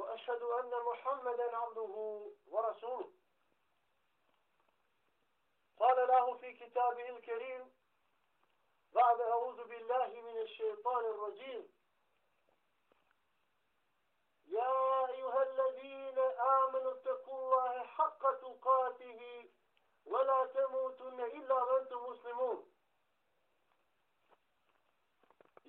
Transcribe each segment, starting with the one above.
وأشهد أن محمدا عبده ورسوله. قال له في كتابه الكريم بعد أعوذ بالله من الشيطان الرجيم. يا أيها الذين آمنوا اتقوا الله حق تقاته ولا تموتن إلا وأنتم مسلمون.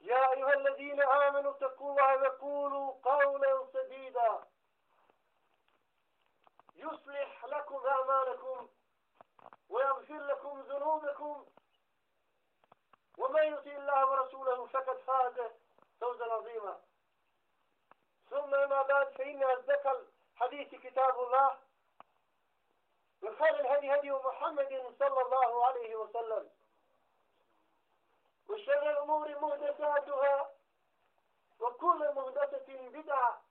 يا أيها الذين آمنوا اتقوا الله وقولوا قولا سديدا. يصلح لكم أعمالكم ويغفر لكم ذنوبكم. ومن يطع الله ورسوله فقد فاز فوزا عظيما. ثم ما بعد فإن أصدق الحديث كتاب الله وخير الهدي هدي محمد صلى الله عليه وسلم. وشر الأمور مهدساتها وكل مهدسة بدعة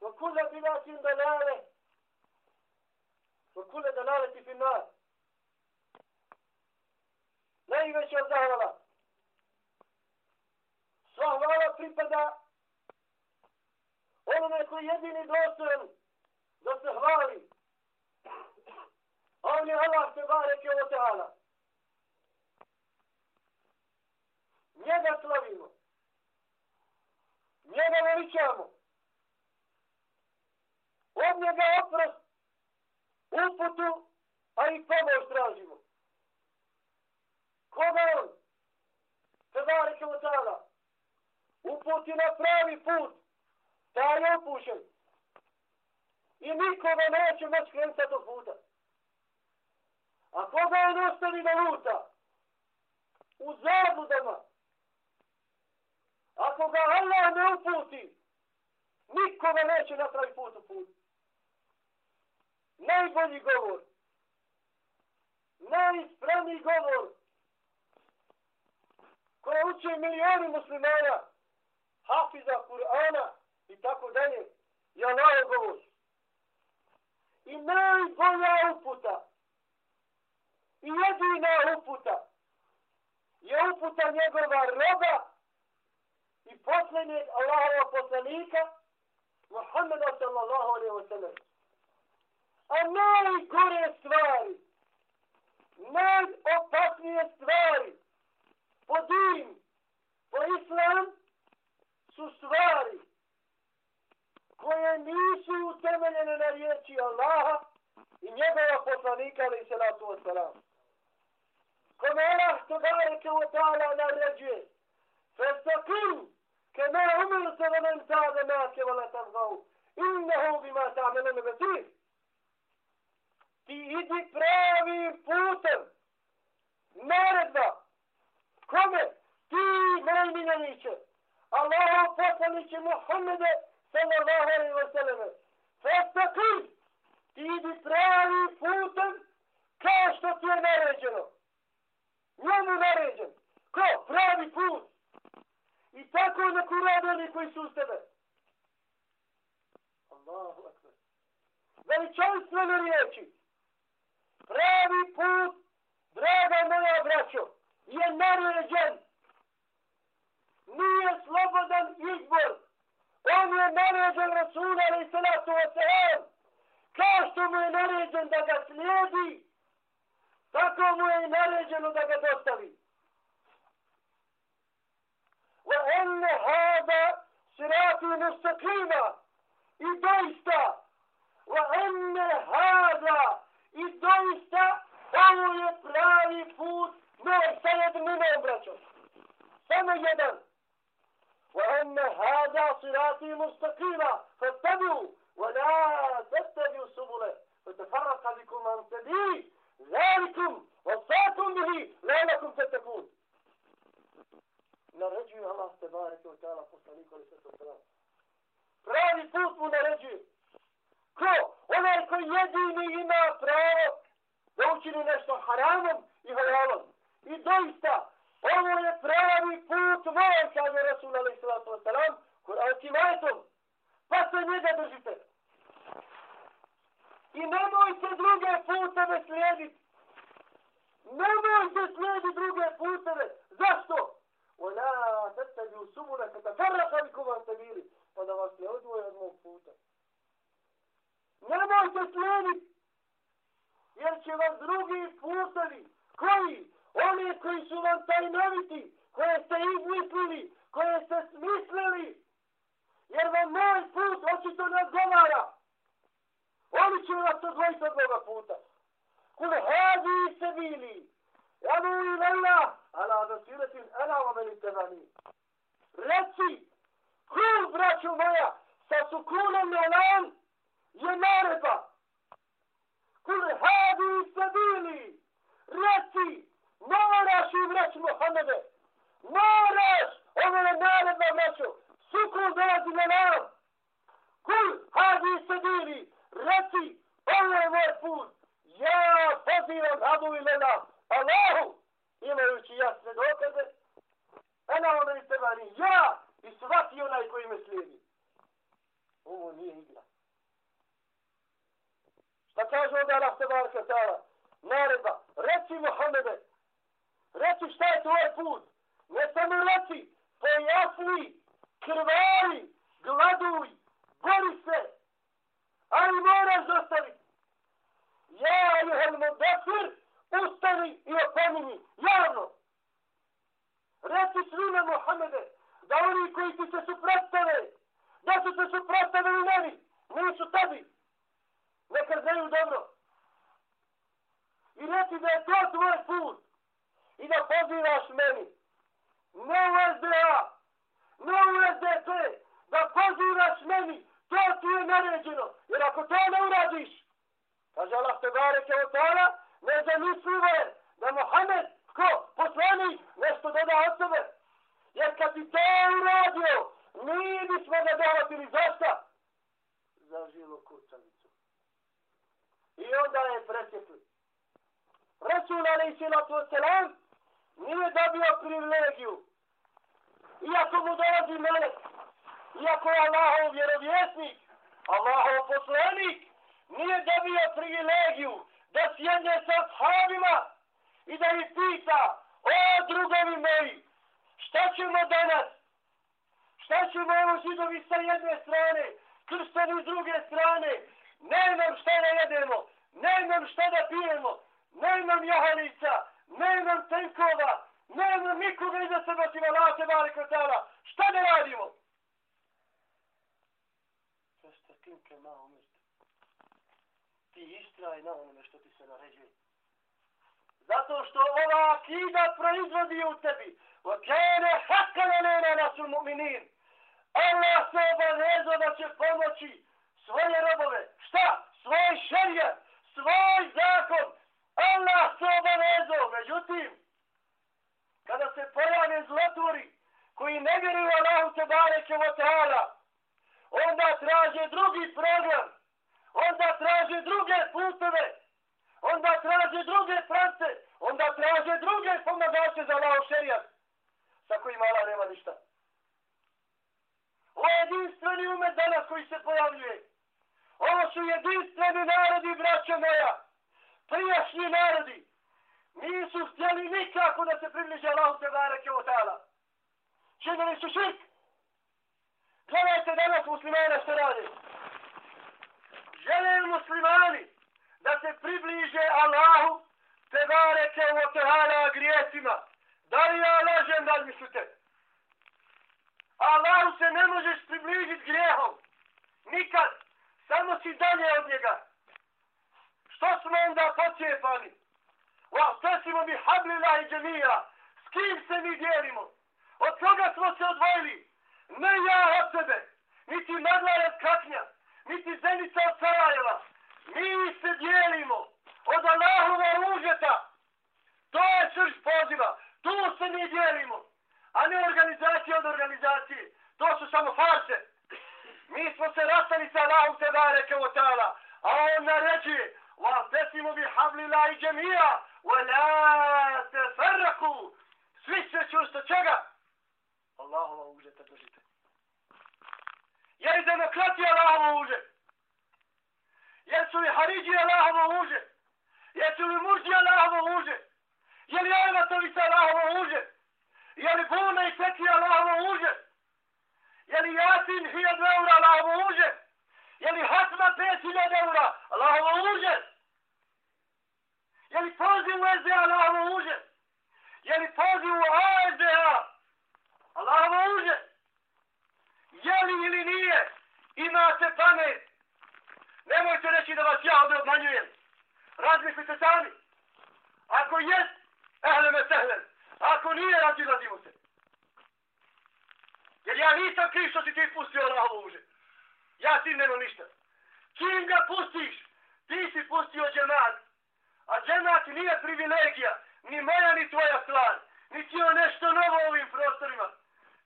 وكل بدعة ضلالة وكل دلالة في النار najveća zahvala. Sva hvala pripada onome koji jedini dostojan da se hvali. A on je Allah se bareke o teala. Njega slavimo. Njega veličamo. Od njega oprost, uputu, a i pomoć tražimo. Koga on? Tebareke wa tada. Uputi na pravi put. Taj je upušen. I nikoga neće moći krenuti do puta. A koga on ostavi da luta? U zabludama koga Allah ne uputi, nikome neće napravi put u put. Najbolji govor. Najispravniji govor koje uče milijoni muslimana, hafiza Kur'ana i tako dalje, je Allah govor. I najbolja uputa, i jedina uputa, je uputa njegova roba i posljednjeg Allahova poslanika, Muhammeda sallallahu alaihi wa sallam. A najgore stvari, najopasnije stvari, po din, po islam, su stvari koje nisu utemeljene na riječi Allaha i njegova poslanika, ali se na to salam. Kome Allah to bareke u ta'ala naređuje, فاستقم كما أمرت ومن تاب معك ولا تبغوا إنه بما تعملون بصير ti idi pravim putem. Naredba. Kome? Ti najmiljeniće. Allahu poslaniće Muhammede sallallahu alaihi wa sallam. Fastakim. Ti idi pravim putem kao što ti je naređeno. Njemu naređen. Ko? Pravi put. Tako neko rade oni koji su uz tebe. Allahu akbar. Veličanstvene riječi pravi put, draga moja braćo, je naređen. Nije slobodan izbor. On je naređen Rasula ali salatu wa. Kao što mu je naređen da ga slijedi, tako mu je naređeno da ga dostavi. وأن هذا صراط مستقيما إدوستا وأن هذا i doista ovo je pravi put, no sa jednim braćom. Samo jedan. وأن هذا صراطي مستقيما فاتبعوا. ولا تتبعوا السبل. فتفرق بكم عن سبيل ذلكم وصاكم به لعلكم تتقون. Naređuje Allah te bareke u tala poslaniku ali sve to pravi put mu naređuje ko? onaj koji jedini ima pravo da učini nešto haramom i halalom i doista Ovo je pravi put moj, kaže Rasul alaih sallatu wasalam, kuranskim ajetom. Pa se njega držite. I nemojte druge puteve slijediti. Nemojte slijediti druge puteve. Zašto? Ona tetađi u sumuna kada farraka bi kuma ste. Pa da vas ne odvoje od mog puta. Nemojte slijediti. Jer će vas drugi putovi, Koji? Oni koji su vam tajnoviti, koje ste izmislili, koje ste smislili, jer vam moj put očito ne odgovara. Oni će vas odvojiti od ovoga puta. Kul hadi se bili, jadu i vela, ala da siretin, ala omeni tebani. Reci, kul, braću moja, sa sukunom na lan, je naredba. Kul hadi se bili, reci, Moraš im reći Muhammede. Moraš. Ovo je naredna braćo. Sukun dolazi na nam. Kul, hadi se diri. Reci, ovo je moj put. Ja pozivam Abu i Lena. Allahu, imajući jasne dokaze. Ena ona i tebani. Ja i svaki onaj koji me slijedi. Ovo nije igra. Šta kaže onda Allah tebarka ta'ala? Naredba. Reci Muhammede. Reci šta je tvoj put. Ne samo reci, pojasni, krvari, gladuj, bori se. Ali moraš dostaviti. Ja, juhel modafir, ustani i opomini, javno. Reci svime, Mohamede, da oni koji ti se suprotstave, da su se suprotstavili meni, nisu tebi. Neka znaju dobro. I reci da je to tvoj put i da pozivaš meni. Ne u SDA, ne u SDP, da pozivaš meni, to ti je naređeno. Jer ako to ne uradiš, pa kaže Allah te bareke od tala, ne zamislivo je da Mohamed, ko, poslani, nešto doda od sebe. Jer kad ti to uradio, mi bismo ga dohvatili zašta? Za žilu kucavicu. I onda je presjetli. Resul alaih salatu wasalam, nije dobio privilegiju. Iako mu dolazi melek, iako je Allahov vjerovjesnik, Allahov poslanik, nije dobio privilegiju da sjedne sa shavima i da ih pita, o drugovi moji, šta ćemo danas? Šta ćemo ovo židovi sa jedne strane, kršteni s druge strane? Ne imam šta da jedemo, ne imam šta da pijemo, ne imam jahalica, nemam tenkova, nemam nikoga iza sebe osim Allah te bari kratala. Šta da radimo? Jeste kinke ma umirte. Ti istraj na onome što ti se naređuje. Zato što ova akida proizvodi u tebi. Wa kane haqqa lana nasul mu'minin. Allah se obavezao da će pomoći svoje robove. Šta? Svoj šerijet, svoj zakon, Allah se obavezao, međutim, kada se pojave zlotvori koji ne vjeruju Allahu te bareke o onda traže drugi program, onda traže druge puteve, onda traže druge prance, onda traže druge pomagače za Allahu šerijat, sa kojima Allah nema ništa. Ovo je jedinstveni umet danas koji se pojavljuje. Ovo su jedinstveni narodi, braćo moja prijašnji narodi nisu htjeli nikako da se približe Allahu te barake o tala. Činili su širk. Gledajte danas muslimana što radi. Žele muslimani da se približe Allahu te barake o tala grijesima. Da li ja lažem da li mislite? Allahu se ne možeš približiti grijehom. Nikad. Samo si dalje od njega. Što smo onda pocijepani? Vahtasimo bi hablila i džemija. S kim se mi dijelimo? Od koga smo se odvojili? Ne ja od sebe, niti Madlarev Kaknja, niti Zenica od Sarajeva. Mi se dijelimo od Allahova užeta. To je srž poziva. Tu se mi dijelimo. A ne organizacija od organizacije. To su samo farse. Mi smo se rastali sa Allahom te bareke o ta'ala. A on naređuje. Wa tesimu bi habli la i džemija. Wa la te farraku. Svi se čusto čega? Allahova užeta držite. Je demokratija Allahova užet? Jesu li Haridži Allahovo uže? Jesu li Murđi Allahovo uže? Je li Ajmatovica Allahovo uže? Je li Buna i Teki Allahovo uže? Je li Jasin 1000 eura Allahovo uže? Je li Hatma 5000 eura Allahovo uže? Je li poziv u SDA Allahovo uže? Je li poziv u ASDA Allahovo uže? Je li ili nije? Imate pamet? Nemojte reći da vas ja ovdje obmanjujem. Razmislite sami. Ako jest, ehle me sehlen. Ako nije, razilazimo se. Jer ja nisam kriv što si ti pustio Allahovo uže. Ja ti nemam ništa. Čim ga pustiš, ti si pustio džemat. A džemat nije privilegija, ni moja, ni tvoja stvar. Ni ti nešto novo u ovim prostorima.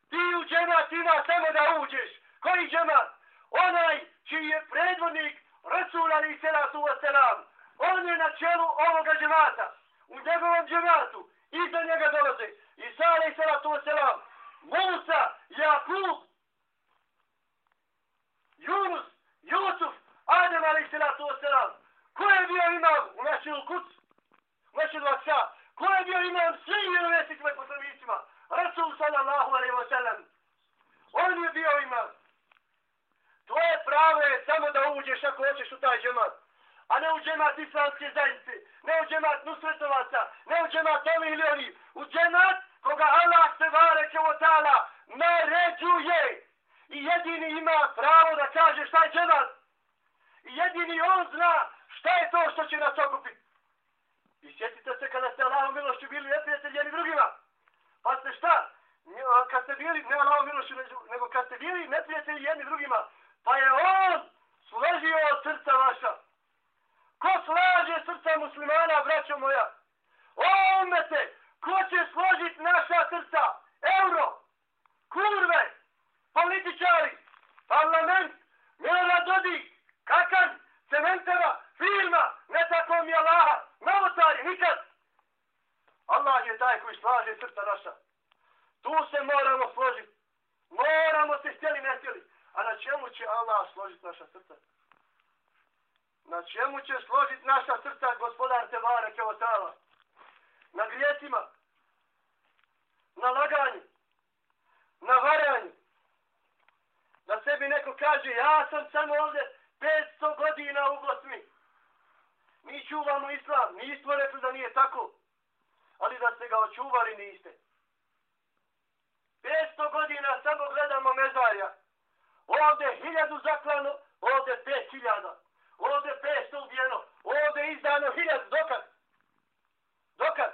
Ti u džemat ima samo da uđeš. Koji džemat? Onaj čiji je predvodnik Rasul ali salatu wa on je na čelu ovoga džemata. U njegovom džematu iza njega dolaze Isa ali salatu wa Musa, Jakub, Yunus, Jusuf, Adem ali salatu wa. Ko je bio imam u našem kuc? U našem vakša? Ko je bio imam svim vjerovjesnicima i poslanicima? Rasul sallallahu alaihi wa sallam. On je bio imam. Tvoje pravo je samo da uđeš ako hoćeš u taj džemat. A ne u džemat islamske zajednice, ne u džemat nusretovaca, ne u džemat ovi ili oni. U džemat koga Allah se vare kevo tala naređuje. I jedini ima pravo da kaže šta je džemat. I jedini on zna šta je to što će nas okupiti. I sjetite se kada ste Allahom milošću bili neprijatelji jedni drugima. Pa ste šta? Kad ste bili, ne Allahom milošću, nego kad ste bili neprijatelji jedni drugima, Pa je on složio srca vaša. Ko slaže srca muslimana, braćo moja? umete, ko će složiti naša srca? Euro, kurve, političari, parlament, Mila Dodik, Kakan, Cementera, firma, ne tako mi Allaha, novotari, nikad. Allah je taj koji slaže srca naša. Tu se moramo složiti. Moramo se htjeli, ne htjeli. A na čemu će Allah složiti naša srca? Na čemu će složiti naša srca gospodar Tebare Kevotala? Na grijesima, Na laganju? Na varanju? Da sebi neko kaže, ja sam samo ovdje 500 godina u Bosni. Mi čuvamo islam, nismo rekli da nije tako. Ali da ste ga očuvali niste. 500 godina samo gledamo mezarja. Ovdje hiljadu zaklano, ovdje pet hiljada. Ovdje je izdano hiljad Dokad? Dokad?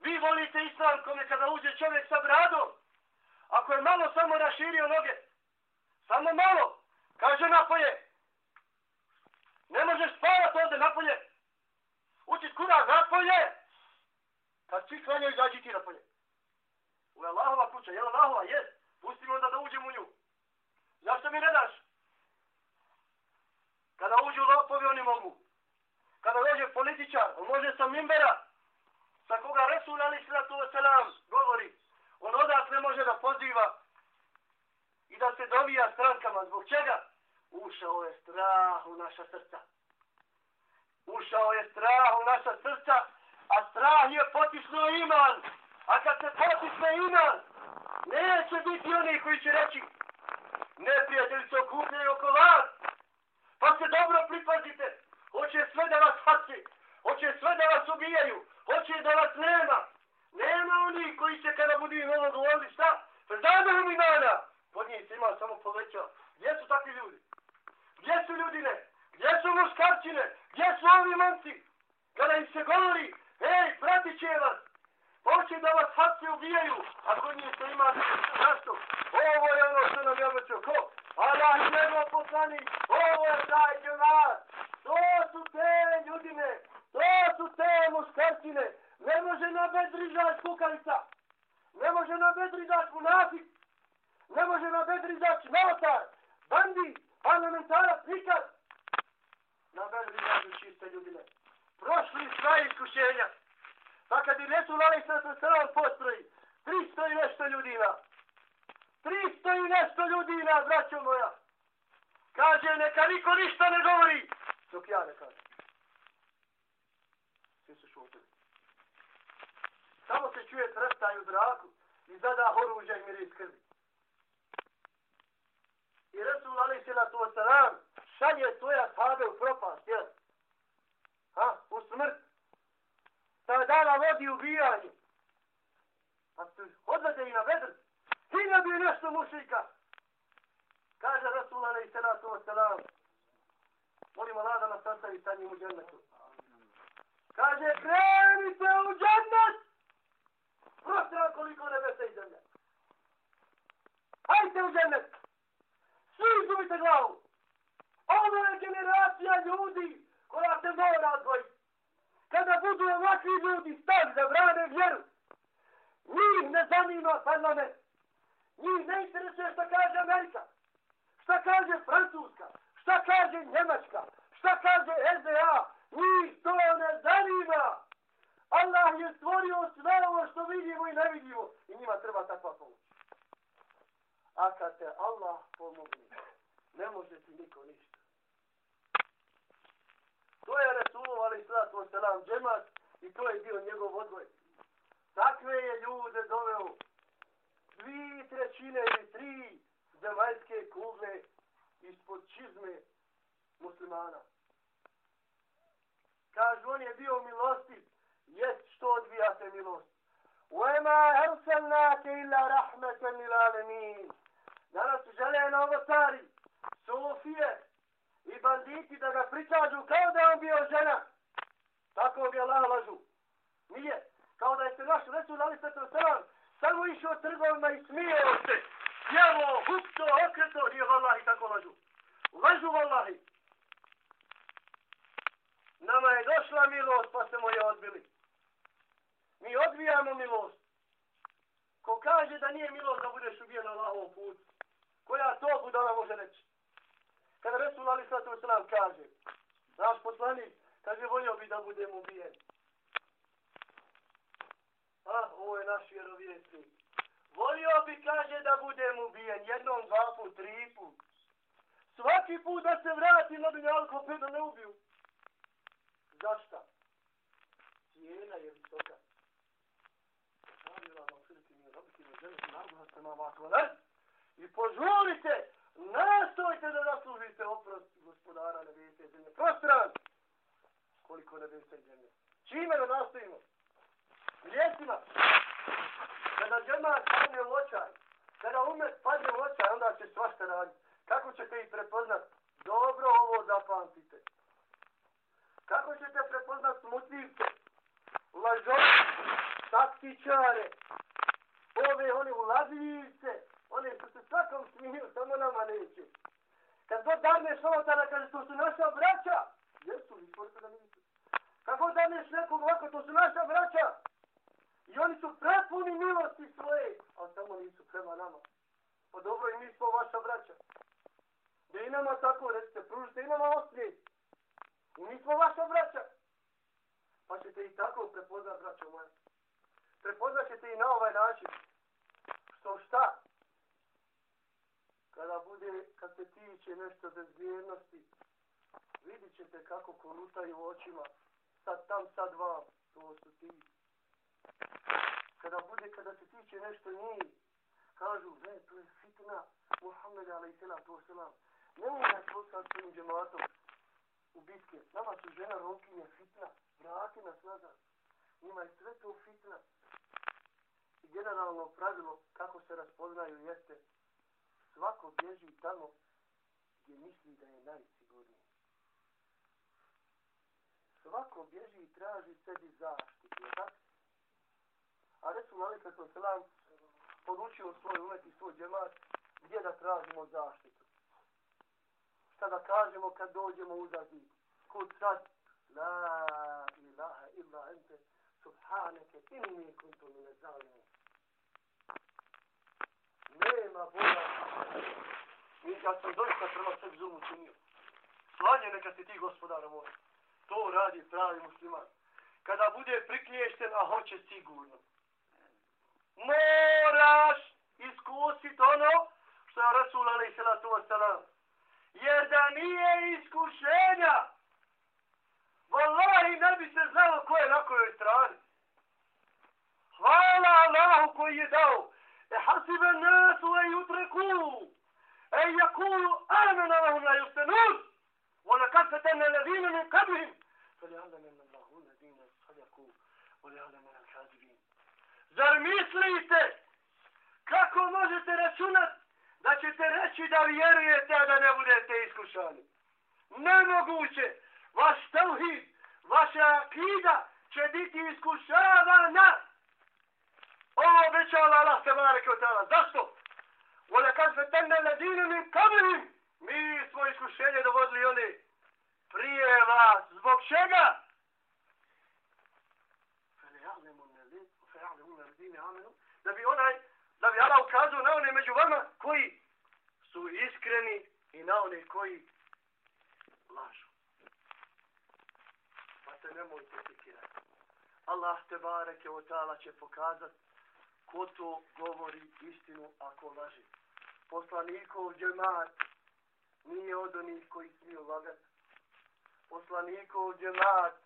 Vi volite islam kome kada uđe čovjek sa bradom. Ako je malo samo raširio noge, samo malo, kaže napolje. Ne možeš spavati ovdje napolje. Učit kura napolje. Kad svi klanjaju, izađi ti napolje. U Allahova kuća, je Allahova, jest. Pustimo onda da uđemo u nju. Zašto mi ne daš? Kada uđu lopovi, oni mogu. Kada dođe političar, on može sa mimbera, sa koga Resul Ali Sratu Veselam govori, on odakle može da poziva i da se dovija strankama. Zbog čega? Ušao je strah u naša srca. Ušao je strah u naša srca, a strah je potisno iman. A kad se potisne iman, neće biti oni koji će reći neprijatelji se okupljaju oko vas. Pa se dobro pripazite. Hoće sve da vas haci. Hoće sve da vas ubijaju. Hoće da vas nema. Nema oni koji će kada budu im ovo govorili šta? Zadahom imana. Pod njih se ima samo povećao. Gdje su takvi ljudi? Gdje su ljudine? Gdje su muškarčine? Gdje su ovi momci? Kada im se govori, ej, pratit će vas, hoće da vas hapse ubijaju, ako njih se ima zašto. Ovo je ono što nam je obećao, ko? Allah ovo je taj džemat. To su te ljudine, to su te muškarcine. Ne može na bedri kukavica. Ne može na bedri zaći munafik. Ne može na bedri zaći novotar, bandi, parlamentarac, nikad. Na bedri zaći čiste ljudine. Prošli sva iskušenja. Pa kad je Resul Ali sa srvom postroji, 300 i nešto ljudina. 300 i nešto ljudina, braćo moja. Kaže, neka niko ništa ne govori. Dok ja ne kažem. Svi su šutili. Samo se čuje trestaj u zraku i zada horuđa i miris krvi. I Resul Ali se na to salam šalje tvoja sahabe u propast, jel? Ha? U smrt ta dana vodi ubijanje. Pa se odvede i na vedr. Hiljadu je nešto mušika. Kaže Rasul alaih salatu wa salam. Molim Allah da nas sastavi sa njim u džennetu. Kaže, krenite u džennet! Prostran koliko nebesa i zemlja. Hajte u džennet! Svi izgubite glavu! Ovo je generacija ljudi koja se mora odvojiti kada budu ovakvi ljudi stali da brane vjeru, njih ne zanima parlament. Njih ne interesuje šta kaže Amerika, šta kaže Francuska, šta kaže Njemačka, šta kaže SDA. Njih to ne zanima. Allah je stvorio sve ovo što vidimo i ne vidimo. I njima treba takva pomoć. A kad te Allah pomogne, ne može ti niko ništa. To je Resulov, ali sallatu wasalam, džemat i to je bio njegov odvojnik Takve je ljude doveo dvi trećine ili tri zemaljske kugle ispod čizme muslimana. Kažu, on je bio milostiv, jest što odbijate milost. وَمَا أَرْسَلْنَاكَ إِلَّا رَحْمَةً لِلْعَالَمِينَ Danas žele na ovotari, Sofije, i banditi da ga prikažu kao da on bio žena. Tako bi Allah lažu. Nije. Kao da je se naš resul ali sve to samo išao trgovima i smijeo se. Jelo, hupto, okreto, nije vallahi tako lažu. Lažu vallahi. Nama je došla milost pa smo je odbili. Mi odbijamo milost. Ko kaže da nije milost da budeš ubijen na Allahovom putu. Koja to budala može reći? Kada Resul Ali Sallatu Veselam kaže, naš poslanik, kaže, volio bi da budem ubijen. Ah, ovo je naš vjerovjesnik. Volio bi, kaže, da budem ubijen jednom, dva put, tri put. Svaki put da se vrati na dunjalko, opet da ne ubiju. Zašta? Cijena je visoka. I požurite Nastojte da zaslužite oprost gospodara nebesa i zemlje. Prostran! Koliko nebesa i zemlje. Čime da nastojimo? Lijesima. Kada džema padne u očaj, kada umet padne u očaj, onda će svašta raditi. Kako ćete ih prepoznat? Dobro ovo zapamtite. Kako ćete prepoznat smutljivce? lažove, taktičare, ove, one ulazljivce, Oni su se svakom smiju, samo nama neće. Kad god daneš ovotara, kaže, to su naša braća. Jesu, vi sporite da nisu. Kad daneš nekog ovako, to su naša braća. I oni su prepuni milosti svoje, ali samo nisu prema nama. Pa dobro, i mi smo vaša braća. Da i nama tako, recite, pružite i nama oslijed. I mi smo vaša braća. Pa ćete i tako prepoznat, braćo moja. Prepoznat ćete i na ovaj način. Što šta? kada bude, kad se tiče nešto bezbjednosti, vidit ćete kako kolutaju očima, sad tam, sad vam, to su ti. Kada bude, kada se tiče nešto njih, kažu, ne, to je fitna, Muhammed, ali i sela, to se nam. Ne poslati s džematom u bitke. Nama su žena rokinje fitna, vrati nas nazad. Njima je sve to fitna. I generalno pravilo kako se raspoznaju jeste svako bježi tamo gdje misli da je najsigurniji. svako bježi i traži sebi zaštitu. Tako? A Resul Ali Kato Selam poručio svoj umet i svoj džemat gdje da tražimo zaštitu. Šta da kažemo kad dođemo u zazid? Kud sad? La ilaha illa ente subhaneke inni kuntu mine zalimu. Nema Boga. Mi kad sam doista prema sebi zulmu činio. Slanje neka si ti gospodara moj. To radi pravi musliman. Kada bude priklješten, a hoće sigurno. Moraš iskusit ono što je Rasul alaih salatu wasalam. Jer da nije iskušenja, Wallahi ne bi se znao ko je na kojoj strani. Hvala Allahu koji je dao. E hasibe nasu e jutreku. E jakulu amena lahum la justenun. Wala kad se tenne ledine min kabihim. Fali alamen Allahu Zar mislite kako možete računati da ćete reći da vjerujete, a da ne budete iskušani? Nemoguće. Vaš tevhid, vaša akida će biti iskušavana. Ovo obećava Allah se bareke od tala. Zašto? Vole kad se tenne ledine mi kabrim, mi smo iskušenje dovodili oni prije vas. Zbog čega? Da bi onaj, da bi Allah ukazao na one među vama koji su iskreni i na one koji lažu. Pa se nemojte sikirati. Allah te bareke od tala će pokazati ko to govori istinu ako laži. Poslanikov džemat nije od onih koji smiju lagati. Poslanikov džemat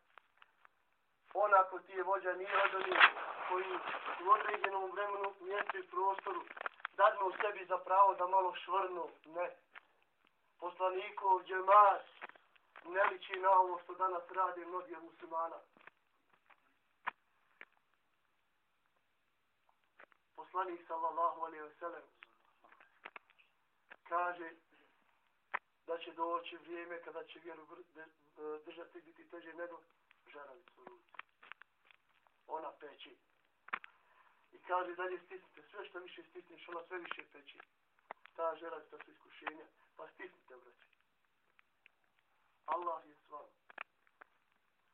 onako ti je vođa nije od onih koji u određenom vremenu mjestu i prostoru dadnu sebi za pravo da malo švrnu. Ne. Poslanikov džemat ne liči na ovo što danas rade mnogi od muslimana. poslanik sallallahu alaihi ve sellem kaže da će doći vrijeme kada će vjeru držati biti teže nego žaravicu ruci. Ona peći. I kaže dalje stisnite sve što više stisneš, ona sve više peći. Ta žaravica su iskušenja, pa stisnite vraći. Allah je s vama.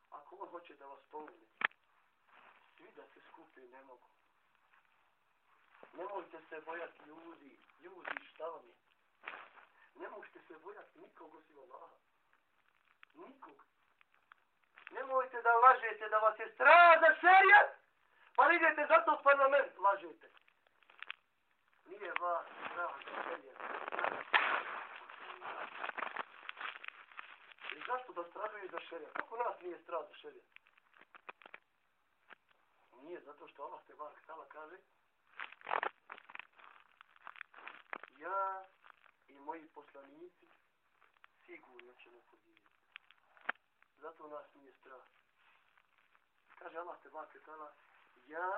Ako on hoće da vas pomogne, svi da se skupi ne mogu. Nemojte se bojati ljudi. Ljudi, šta vam je? Nemojte se bojati nikog osim Allaha. Nikog. Nemojte da lažete da vas je strah za šerijat, pa idete zato u parlament, lažete. Nije vas strah za šerijat. I zašto da strahuju za šerijat? Kako nas nije strah za šerijat? Nije zato što Allah te bar htala kaže, ja i moji poslanici sigurno ćemo pobjediti. Zato nas nije strah. Kaže Allah te bake tala, ja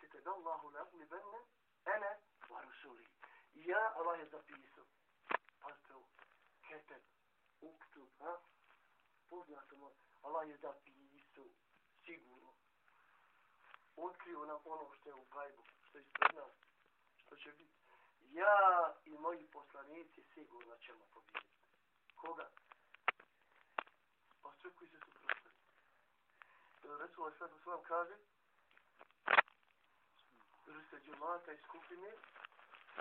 kete da Allahu lehu li benne, ene wa rusuli. Ja, Allah je zapisao. Pazite ovo, kete, uktub, ha? Poznato Allah je zapisao, sigurno. Otkrio nam ono što je u gajbu, što je ispred nas, što će biti ja i moji poslanici sigurno ćemo pobijediti. Koga? Sve koji se suprotstavili. Resul sad u svom kaže, vrste džemata i skupine,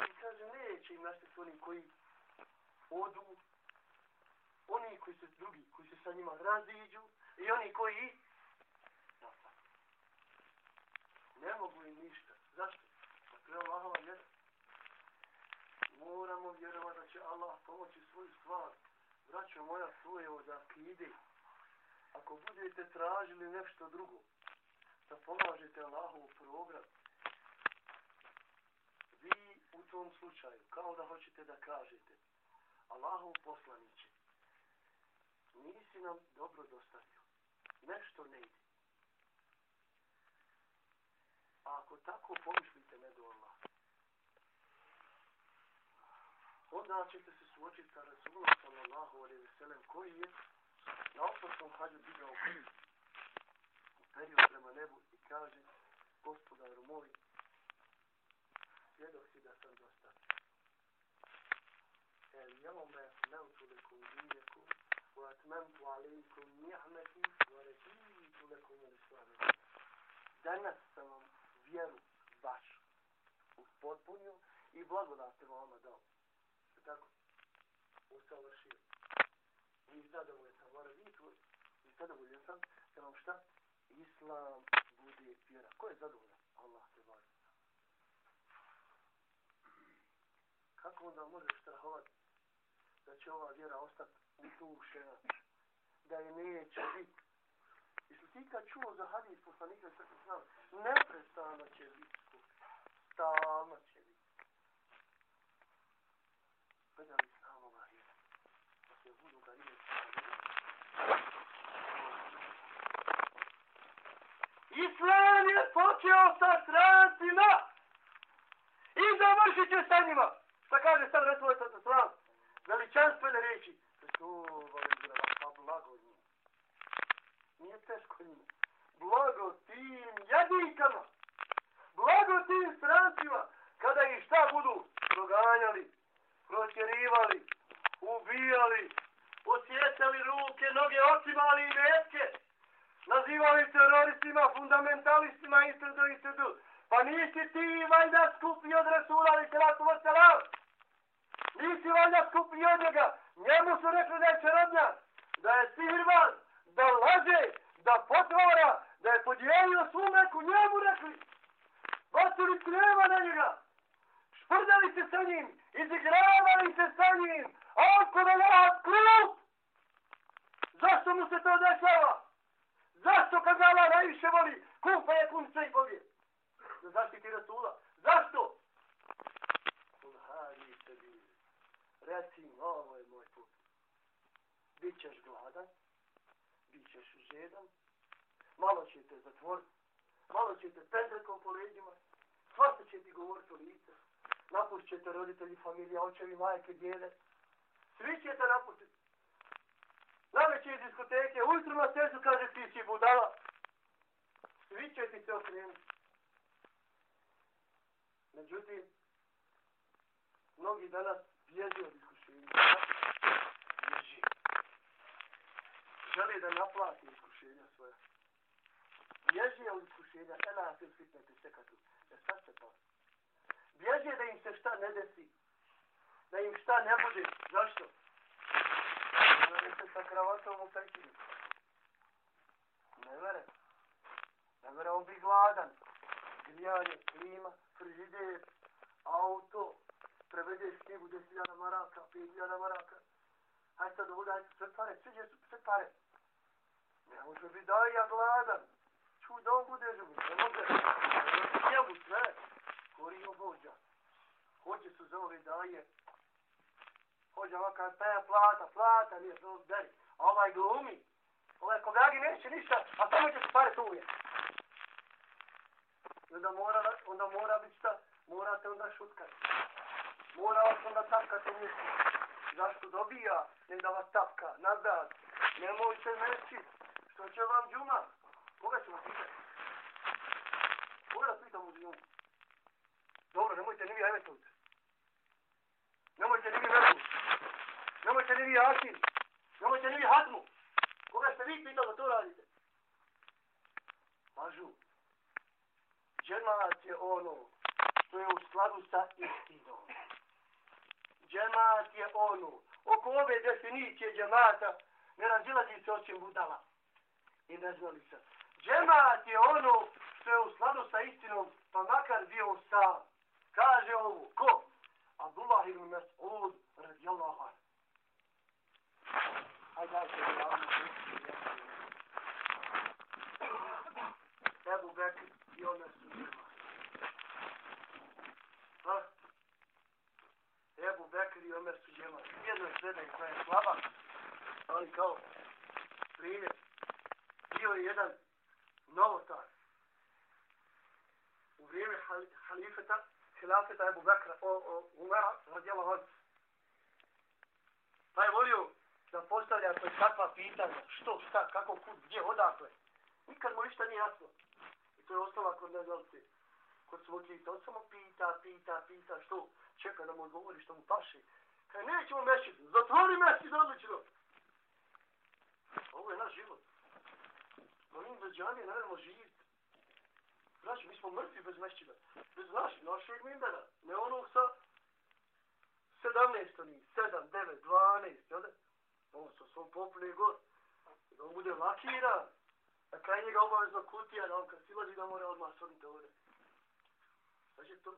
i kaže, neće im nastati oni koji odu, oni koji se drugi, koji se sa njima raziđu, i oni koji ne mogu im ništa. Zašto? Dakle, je Allahova vjera moramo vjerovati da će Allah pomoći svoju stvar. Braćo moja, to je od akide. Ako budete tražili nešto drugo, da polažete Allahov u program, vi u tom slučaju, kao da hoćete da kažete, Allahov poslaniće, nisi nam dobro dostavio. Nešto ne ide. A ako tako pomislite, ne do Allah. onda ćete se suočiti sa Rasulom sallallahu alaihi ve sellem koji je na oprostom hađu digao perio prema nebu i kaže gospodaru moj svjedok si da sam dosta el jome neutu lekum dinekum wa atmemtu alaikum ni'meti wa rehitu lekum il danas sam vam vjeru vašu upotpunio i blagodate vama dao. Tako? Usavršio. I zadovoljan sam, mora biti i zadovoljan sam da vam šta? Islam bude vjera. Ko je zadovoljan? Allah te vali. Kako onda možeš strahovati da će ova vjera ostati utušena? Da je neće biti? Jesi ti kad čuo za hadis poslanika sa se? Neprestano će biti skup. Stalno će biti. Gledali stalno ga je. Da se budu ga nije Islam je počeo sa strancima i završit će sa njima. Šta kaže sad Resul sa Islam? Veličanstvene reči. Resul, pa blago njima. Nije teško njima. Blago tim jadikama. Blago tim strancima. Kada ih šta budu proganjali, protjerivali, ubijali, osjetali ruke, noge, očimali i metke nazivali teroristima, fundamentalistima i srdu i srdu. Pa nisi ti valjda skupi od Resula ali se ratu vrtala. Nisi valjda skupi od njega. Njemu su rekli da je čarobnja, da je sihirvan, da laže, da potvora, da je podijelio svu neku njemu rekli. Bacili krema na njega. Šprdali se sa njim, izigravali se sa njim, a on kod Allah klub. Zašto mu se to dešava? Zašto kad ga Allah najviše voli? kufa pa je kun sve i povije. Da zaštiti Rasula. Zašto? Kul hadi sebi. Reci, ovo je moj put. Bićeš gladan. Bićeš žedan. Malo će te zatvoriti. Malo će te pendrekom po leđima. Svašta će ti govoriti o lice. Napušćete roditelji, familija, očevi, majke, djede. Svi će te napustiti izađe iz diskoteke, ujutru na sežu, kaže ti si budala. Svi će ti se okrenuti. Međutim, mnogi danas bježi od iskušenja. Bježi. Želi da naplati iskušenja svoja. Bježi od iskušenja, ena se fitnete sekatu. Jer sad se pa. Bježi da im se šta ne desi. Da im šta ne bude. Zašto? Se sa kravatom u pekinu. Ne vere. Ne vere, on bi gladan. Grijanje, klima, frižider, auto, prevedeš knjigu 10.000 maraka, 5.000 maraka. Hajde sad ovdje, hajde sve pare, sve su sve pare. Ne može biti da ja gladan. Čuj da on bude živu, ne može. Njemu sve, korio vođa. Hoće su za ove daje, Hođa ovakav je plata, plata, nije to deri. A ovaj glumi. Ovaj kogagi neće ništa, a samo će se pare tu uvijek. I onda mora, onda mora biti šta? Morate onda šutkati. Mora vas onda tapkati u mjestu. Zašto dobija? Nek da vas tapka, nazad. Nemojte meći. Što će vam džuma? Koga ćemo pitati? Koga da pitam u džumu? Dobro, nemojte ni vi ajmetovite ni vi vezu. Nemojte ni vi jasin. Nemojte ni vi Hatmu. Koga ste vi pitali da to radite? Mažu. Džemat je ono što je u skladu sa istinom. Džemat je ono. Oko ove definicije džemata ne razilazi se očin budala. I ne znali se. Džemat je ono što je u skladu sa istinom, pa makar bio sam. Kaže ovo, ko? Abdullah ibn Mas'ud radijallahu anhu. Hajde, hajde, Ebu Bekr i Omer su džema. Ebu Bekr i Omer su džema. Jedno je koja je slaba, ali kao primjer. Bio je jedan novotar. U vrijeme halifeta, hilafeta Ebu Bekra, o, o, Umara, radijallahu anhu. Pa je volio da postavlja koje kakva pitanja, što, šta, kako, kud, gdje, odakle. Nikad mu ništa nije jasno. I to je osnova kod ne znam ti. Kod svojih on samo pita, pita, pita, što, čeka da mu odgovori što mu paši. Kaj nećemo mešiti, zatvori mešit odlično. Ovo je naš život. No mi bez džamije ne možemo živjeti. Znači, mi smo mrtvi bez mešćina. Bez naših, našeg mimbera. Ne onog sa 17. ni 7, 9, 12, jel da? On sa svom popune gor. Da on bude lakiran. A kraj njega obavezno kutija, da on kad silazi da mora odmah svrniti ovdje. Znači to...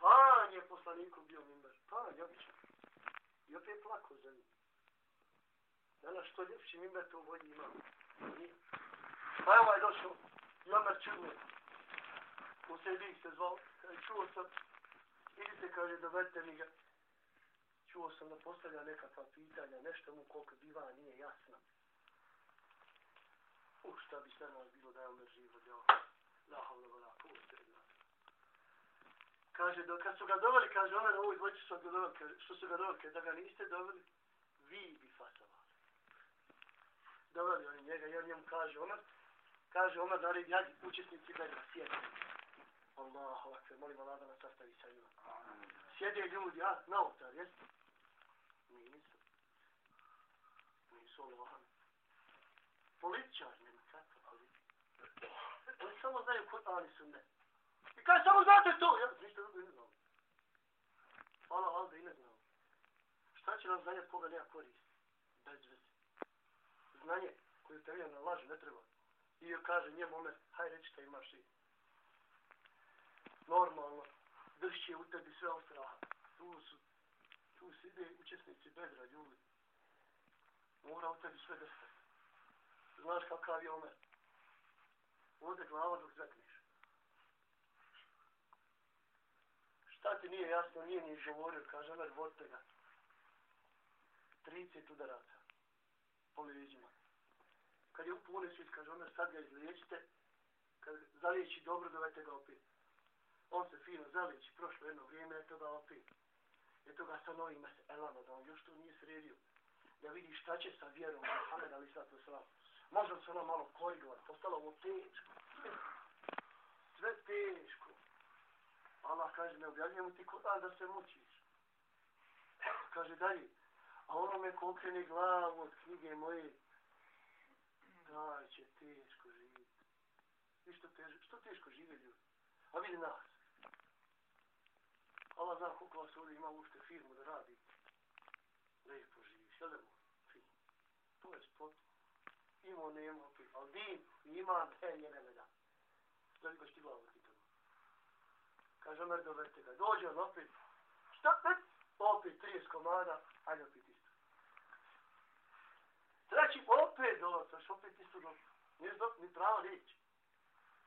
Pan je poslaniku bio mimber. Pan, Jović. I opet plako za njim. Danas što ljepši mimber to bolji ima. Pa je ovaj došao. Jomer Čudne. U sebi se zvao. Kaže, čuo sam. Idite, kaže, dovedite mi ga. Čuo sam da postavlja nekakva pitanja. Nešto mu koliko biva nije jasno. Uh, šta bi sve nas bilo da je Omer živo. Lahavno vola, puste jedna. Kaže, do, kad su ga doveli, kaže, Omer, ovoj dvojči su ga doveli, kaže, što su ga doveli, kaže, da ga niste doveli, vi bi fasovali. Doveli oni njega, jer njemu kaže, Omer, kaže Omer naredi hađi učesnici bedra, sjede. Allahu akbar, molim Allah da nas sastavi sa njima. Sjede ljudi, a, na otar, jes? Nisu. Nisu Političar, nema kakva ali... Oni samo znaju Kur'an i sunne. I kaj samo znate to, ja, ništa drugo ne znam. Hvala Allah da i ne znam. Šta će nam znanje koga nema korist? Bez veze. Znanje koje te na laži ne treba. I joj kaže njemu ome, haj reći šta imaš i. Normalno, drži u tebi sve ostraha. Tu su, tu su ide učesnici bedra, ljudi. Mora u tebi sve desati. Znaš kakav je Omer. Ode glava dok zakneš. Šta ti nije jasno, nije ni govorio, kaže Omer, vodite ga. 30 udaraca po leđima kad je u ponesu, kaže Omer, sad ga izliječite, kad zaliječi dobro, dovete ga opet. On se fino zaliječi, prošlo jedno vrijeme, eto ga opet. Eto ga sa novim mes elano, da on još to nije sredio. Da vidi šta će sa vjerom, Muhammed Ali Svato Sva. Možda se ono malo korigovat, postalo ovo teško. Sve teško. Allah kaže, ne objavljujem ti Kur'an da se mučiš. Kaže dalje, a ono me kokrene glavu od knjige moje, da će teško živjeti. I što, tež, što teško žive ljudi? A vidi nas. Allah zna koliko vas ovdje ima ušte firmu da radi. Lijepo živiš, jel da mu? Fin. To je spot. Imao, ono, nema, opet. Ali din, ima, ne, njega ne da. Zdali ga štigla ovo ti. Kaže, Omer, dovete ga. Dođe on opet. Šta, pet? Opet 30 komada, ajde opet isto. Treći opet dolac, još opet isto dobro. Nije dobro, ni pravo riječ.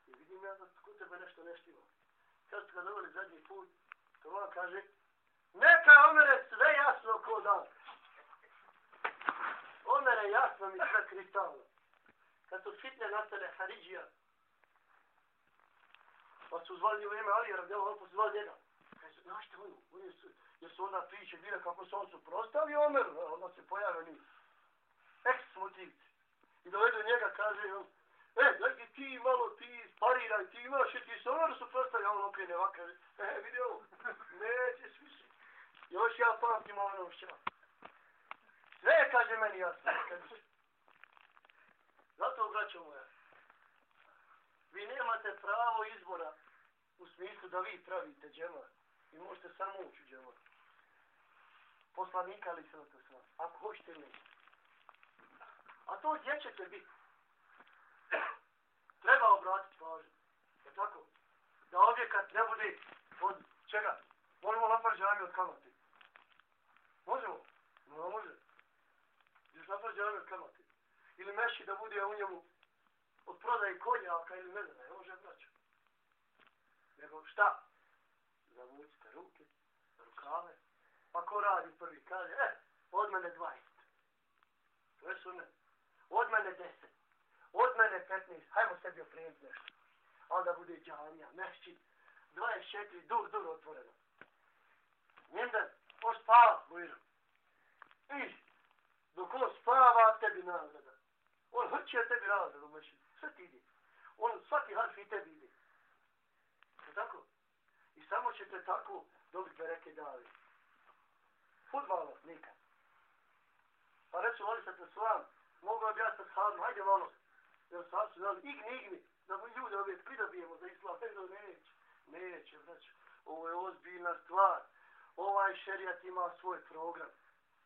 I vidim ja da kod tebe nešto neštiva. Kad ste ga doveli zadnji put, to ona kaže, neka omere sve jasno ko dan. Omere jasno mi sve kristalno. Kad su fitne nastale Haridžija, pa su zvali u ime Ali gdje pa su zvali njega. Kaže, znaš te, oni su, jer su onda priče bile kako se on suprostavio Omer, onda se pojavio ni ex motivci. I dovedu njega, kaže on, e, daj ti malo, ti pariraj, ti imaš i ti se Omer su prostavlja, on okrene ovakav, e, vidi ovo, nećeš više. Još ja pamtim ono šta. Sve kaže meni jasno. Zato, braćo moja, vi nemate pravo izbora u smislu da vi pravite džema i možete samo ući džema. Poslanika li se to sva? Ako hoćete nećete. A to gdje ćete biti? Treba obratiti pažnju. Je tako? Da objekat ne bude od čega? Možemo napraviti džami od kamati. Možemo? No, može. Gdje napraviti džami od kamate. Ili meši da bude u njemu od prodaje konjaka ili ne ne može vraćati. Nego šta? Zavucite ruke, rukave. Pa ko radi prvi? Kaže, e, od mene 20. To je sunet. Od mene deset. Od mene petnaest. Hajmo sebi opremiti nešto. Onda bude džamija, mešći. 24, dur, dur otvoreno. Njenda, poš spava, bujru. I dok on spava, tebi nagrada će hoće tebi u maši. Sve ti ide. On svaki harf i tebi ide. Je tako? I samo ćete tako dobiti bereke dali. Futbala, nikad. Pa reći, Ali sad te svam, mogu bi ja sa shavim, hajde malo. Jer sad su dali, igni, igni, da mi ljude ove pridobijemo za islam. Nego neće, neće, znači. Ovo je ozbiljna stvar. Ovaj šerijat ima svoj program,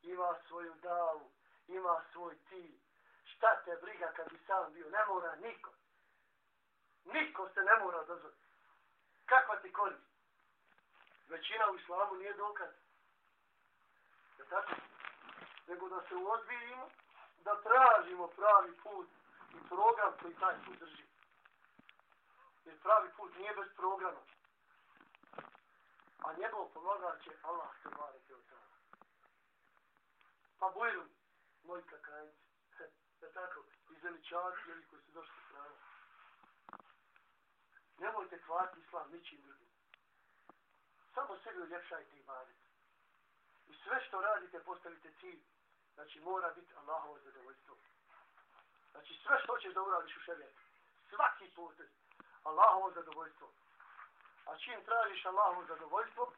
ima svoju davu, ima svoj cilj. Šta te briga kad bi sam bio? Ne mora niko. Niko se ne mora dozvati. Kakva ti korist? Većina u islamu nije dokaz. Je tako? Nego da se uozbiljimo, da tražimo pravi put i program koji taj put drži. Jer pravi put nije bez programa. A njegov pomagač je Allah te bare te od. Pa bujru, moj kakajnici. Tako? Izveličavati ljudi koji su došli strana. Nemojte kvati islam ničim drugim. Samo sebi uljepšajte i barite. I sve što radite, postavite cilj. Znači, mora biti Allahovo zadovoljstvo. Znači, sve što hoćeš da uradiš u šerijetu. Svaki potez. Allahovo zadovoljstvo. A čim tražiš Allahovo zadovoljstvo,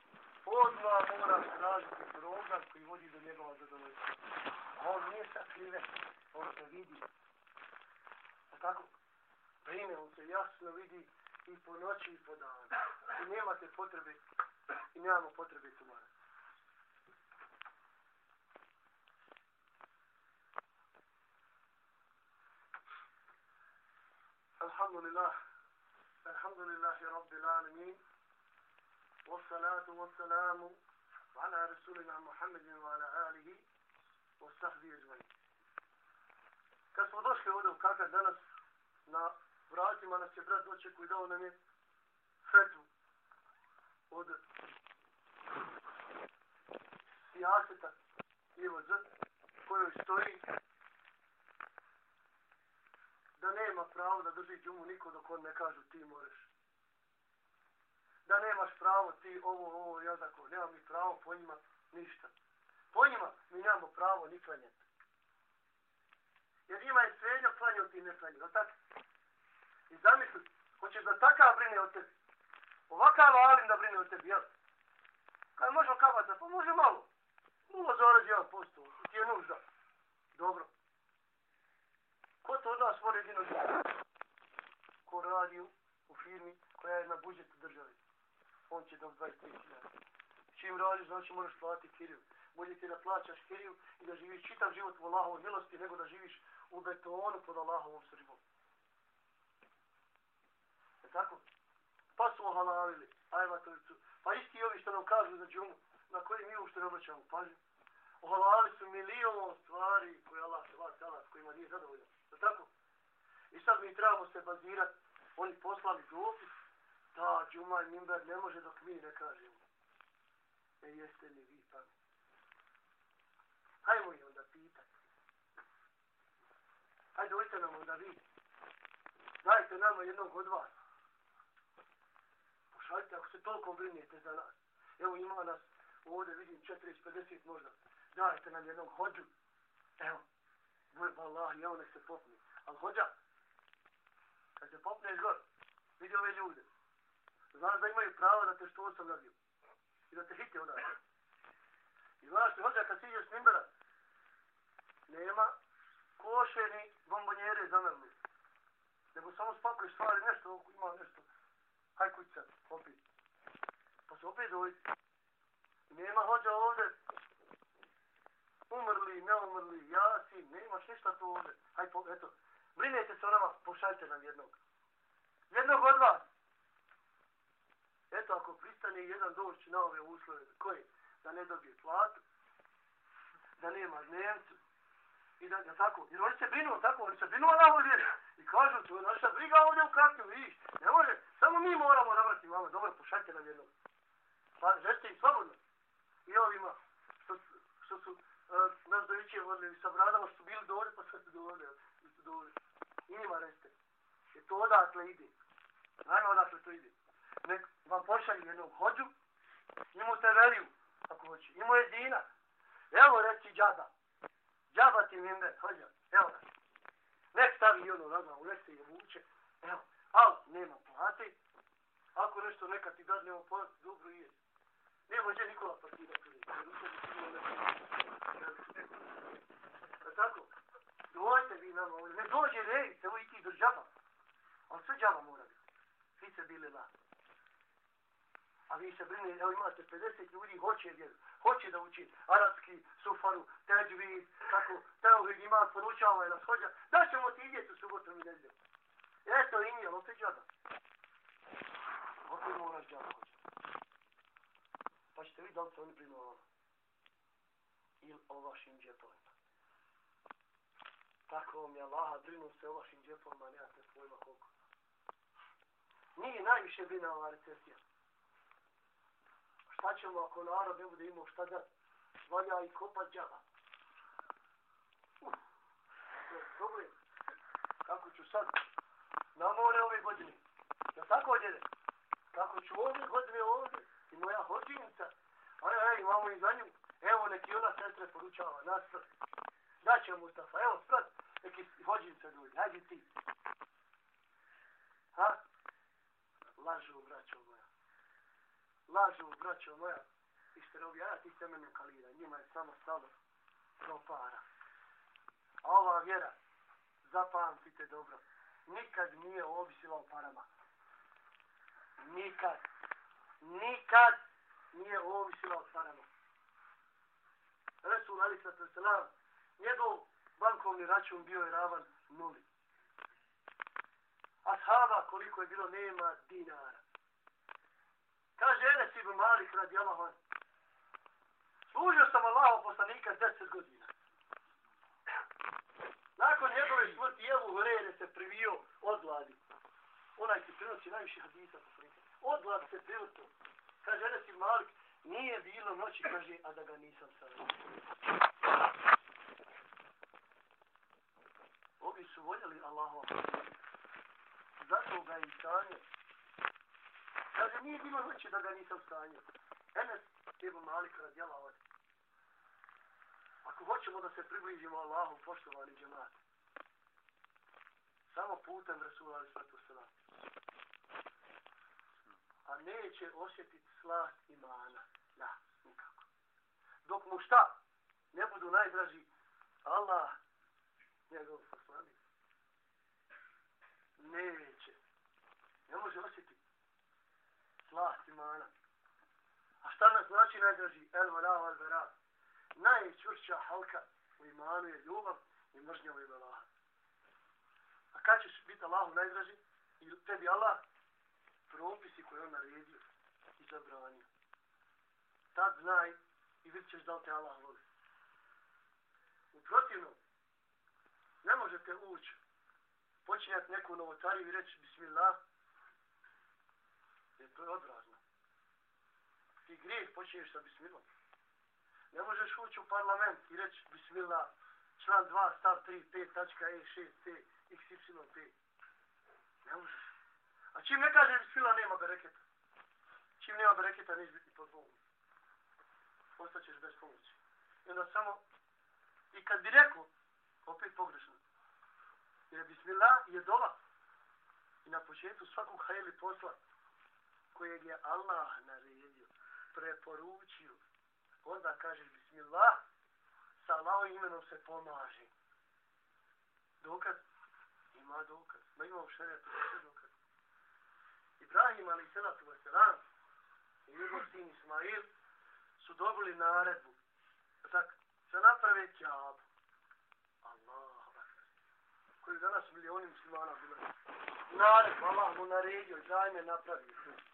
odmah mora tražiti program koji vodi do njegova zadovoljstva. A on nije sakrive, on se vidi. A tako, prime, on se jasno vidi i po noći i po danu. I nemate potrebe, i nemamo potrebe tumara. Alhamdulillah, alhamdulillahi rabbil alamin, والصلاة والسلام على رسولنا محمد وعلى آله وصحبه أجمعين Kad smo došli ovdje u kakar danas na vratima nas je brat doće koji dao nam je fetvu od sijaseta Ivo Z kojoj stoji da nema pravo da drži džumu niko dok on ne kažu ti moreš. Da nemaš pravo ti ovo, ovo, ja tako, nema mi pravo po njima ništa. Po njima mi nemamo pravo ni klanjati. Jer ima je svejedno klanjao ti ne klanjao, tako? I zamisli, hoćeš da takav brine o tebi. Ovakav alim da brine o tebi, jel? Kad možemo kabata, pa može malo. Malo zaradi jedan posto, ti je nužda. Dobro. Ko to od nas voli jedino? Ko radi u firmi koja je na budžetu države? On će dok 23.000. Čim radiš, znači moraš platiti kiriju. Bolje ti da plaćaš kiriju i da živiš čitav život u Allahovoj milosti, nego da živiš u betonu pod Allahovom sribom. Je tako? Pa su ohalalili, ajvatovicu. Pa isti ovi što nam kažu za džumu, na koji mi uopšte ne obraćamo pažnju. Ohalalili su milijon stvari koje Allah se vas dala, kojima nije zadovoljan. Je tako? I sad mi trebamo se bazirati, oni poslali dopis, da džuma i mimber ne može dok mi ne kažemo. E jeste li vi pa? Hajmo ih onda pitati. Hajde, dojte nam onda vi. Dajte nama jednog od vas. Pošaljite, ako se toliko brinete za nas. Evo ima nas ovdje, vidim, 40-50 možda. Dajte nam jednog hođu. Evo. Moj Allah, ja ne se popni. Ali hođa, kad se popneš gor, vidi ove ljude. Znaš da imaju pravo da te što ostavljaju. I da te hite odavljaju. I znaš, hođa, kad siđe s mimbera, nema koše ni bombonjere za mrli. Nego samo spakuješ stvari, nešto, ima nešto. Haj kuća, opet. Pa se opet dođi. Nema hođa ovde, umrli, ne umrli, jasi, nemaš ništa tu ovde. Haj, po, eto, brinete se o nama, pošaljte nam jednog. Jednog od vas. Eto, ako pristane jedan doći na ove uslove, koje? Da ne dobije platu, da nema dnevcu, i da, da tako, jer oni se brinu, tako, oni se brinu na ovo vjeri. I kažu, to je naša briga ovdje u kakvu, vidiš, ne može, samo mi moramo navrati vama, dobro, pošaljte nam jednog. Pa, žeste im slobodno. I ovima, što, što su, e, uh, nas do viće vodili sa bradama, što su bili dole, pa sad su dole, su dole. I njima reste. I to odatle ide. Znajmo odakle to ide. Nek vam pošalju jednog hođu, njemu te veriju, ako hoće. Njemu je dina. Evo reci džaba. Džaba ti mimber, hođa. Evo ga. Nek stavi ono razma, nek se je vuče. Evo, ali nema plati, Ako nešto neka ti da nema plate, dobro je. Nema može Nikola partida prije. Tako, dođite vi nama ovdje. Ne dođe rej, se ovo i ti do džaba. Ali sve džaba mora biti. Vi se bili la. A vi se brine, evo imate 50 ljudi, hoće vjeru, hoće da uči arapski, sufaru, teđvi, tako, teohid ima, podučava i nas hođa. Da ćemo ti idjeti u subotu i nedlje. Eto i nije, opet džada. Opet moraš džada hoće. Pa ćete vidjeti da li se oni brinu o. Ili o vašim džepovima. Tako vam je Allah, brinu se o vašim džepovima, nemate pojma koliko. Nije najviše brina ova recesija. Šta ćemo ako narod ne bude imao šta da valja i kopa džaba? Uf, to je problem. Kako ću sad na more ove godine? Ja tako djede? Kako ću ove godine ovdje? I moja hođinica. Aj, aj, imamo i za nju. Evo neki ona sestre poručava. Nas sad. Daće Mustafa. Evo sprat. Neki hođinica ljudi, Hajde ti. Ha? Lažu, braćo. Lažu, braćo moja. i ste ja ti se mene kalira. Njima je samo stalo do para. A ova vjera, zapamtite dobro, nikad nije ovisila o parama. Nikad. Nikad nije ovisila o parama. Resul Ali Sata Selam, njegov bankovni račun bio je ravan nuli. Ashaba koliko je bilo nema dinara. Kaže Enes Ibn Malik radi Allahom. Služio sam Allahom poslanika 10 godina. Nakon njegove smrti Ebu Horene se privio od gladi. Onaj ti prinosi najviše hadisa poslanika. Od gladi se privio. Kaže Enes Ibn Malik, nije bilo noći, kaže, a da ga nisam savio. Ovi su voljeli Allahova zato ga i stanje. Kaže, nije bilo noći da ga nisam stanje. Enes, Ebu Malik radijala ovdje. Ako hoćemo da se približimo Allahu, poštovani džemat, samo putem Resula ali svetu sela. A neće osjetiti slast imana. Da, nikako. Dok mu šta? Ne budu najdraži Allah, njegov poslanik. Neće. Ne može osjetiti slast imana. A šta nas znači najdraži? El vala val vera. Najčvršća halka u imanu je ljubav i mržnja u ime Allaha. A kad ćeš biti Allahu najdraži? I tebi Allah propisi koje on naredio i zabranio. Tad znaj i vidit ćeš da li te Allah voli. U protivnom, ne možete ući, počinjati neku novotariju i reći Bismillah, jer to je odrazno. Ti grijeh počinješ sa Bismillah. Ne možeš ući u parlament i reći Bismillah, član 2, stav 3, 5, tačka E, 6, T, X, Y, P. Ne možeš. A čim ne kaže Bismillah, nema bereketa. Čim nema bereketa, neće biti pod Bogom. Ostaćeš bez pomoći. I onda samo, i kad bi rekao, opet pogrešno. Jer Bismillah je dola. I na početku svakog hajeli posla kojeg je Allah naredio, preporučio, onda kaže Bismillah, sa Allahom imenom se pomaže. Dokaz? Ima dokaz. Ma imamo šarijetu, sve dokaz. Ibrahim ali salatu wasalam i njegov sin Ismail su dobili naredbu. da se naprave kjabu. Allah, koji danas milioni muslimana bilo. Naredbu, Allah mu naredio, zajme napravio.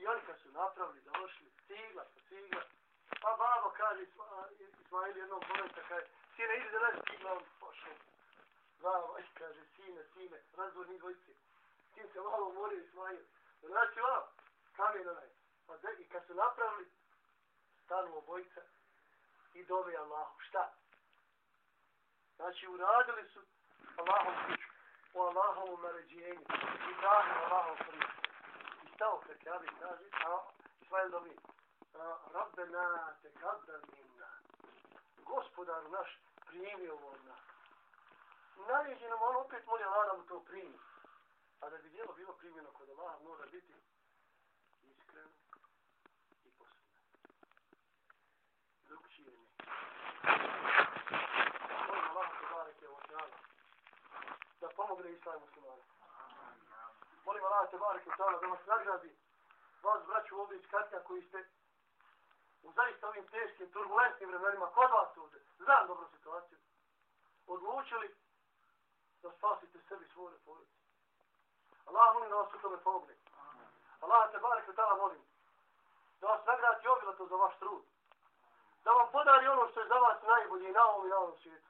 I oni kad su napravili, završili, cigla po cigla, pa babo kaže, Ismail jednog momenta kaže, sine, idi da radi cigla, on pošao. Babo, kaže, sine, sine, razvorni dvojci. Tim se malo umorio Ismail. Znači, ono, kamen onaj. Pa de, I kad su napravili, stanu obojica i dove Allahu. Šta? Znači, uradili su Allahom kuću, u Allahovom naređenju, Allahom priču. I stao pred Kabe i kaže, a Ismail dobi, Rabbena te kadda minna. gospodar naš primi ovo od nas. Naređi nam on opet moli Allah da mu to primi. A da bi djelo bilo primjeno kod Allah mora biti iskreno i posljedno. Drugčije ne. Molim Allah te bareke o da pomogne Islam muslimani. Molim Allah te barek u da vas nagradi vas braću ovdje iz Katnja koji ste u zaista ovim teškim, turbulentnim vremenima kod vas ovdje, znam dobro situaciju, odlučili da spasite sebi svoje porodice. Allah molim da vas u tome pomogne. Allah te barek u tala molim da vas nagradi obilato za vaš trud. Da vam podari ono što je za vas najbolje i na ovom i na ovom svijetu.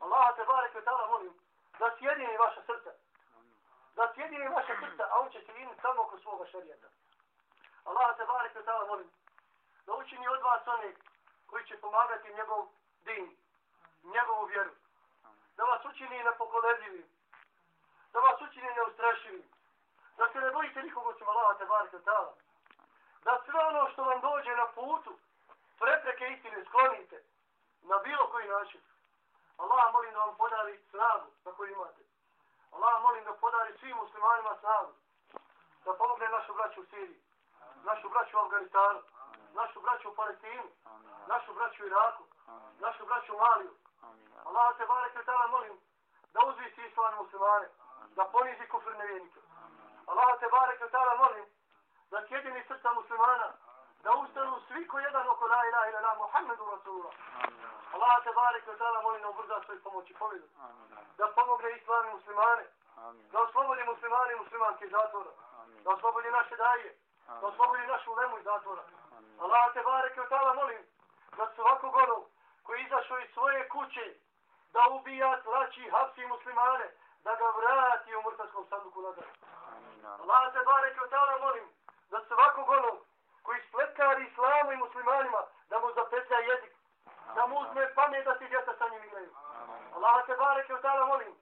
Allah te barek u tala molim da sjedini vaša srca. Znači, da sjedini vaša srca, a on će se viniti samo oko svoga šarijeta. Allah te barek u tala molim da učini od vas one koji će pomagati njegov din, njegovu vjeru. Da vas učini nepokoledljivim, da vas učini neustrašivim, da se ne bojite nikog osim Allah te barke tala. Da sve ono što vam dođe na putu, prepreke istine sklonite na bilo koji način. Allah molim da vam podari snagu na koju imate. Allah molim da podari svim muslimanima snagu. Da pomogne našu braću u Siriji, našu braću u Afganistanu, našu braću u Palestini, našu braću u Iraku, našu braću u Maliju. Allah te barek tala molim da uzvisi islam muslimane, da ponizi kufr nevjenike. Allah te barek tala molim da sjedini srca muslimana, da ustanu svi ko jedan oko la ilaha ila la Muhammedu Rasulullah. Allah te barek tala molim da ubrza svoj pomoći pobjedu. Da pomogne islam muslimane, da oslobodi muslimane i muslimanske zatvora, da oslobodi naše daje, da oslobodi našu lemu iz zatvora. Allah te bareke od tala molim da svakog onog koji izašao iz svoje kuće da ubija, tlači, hapsi muslimane, da ga vrati u mrtarskom sanduku nazad. Allah te bareke od tala molim da svakog onog koji spletkari islamu i muslimanima da mu zapetlja jezik, da mu uzme pamet da ti djeca sa njim igraju. Allah te bareke od tala molim.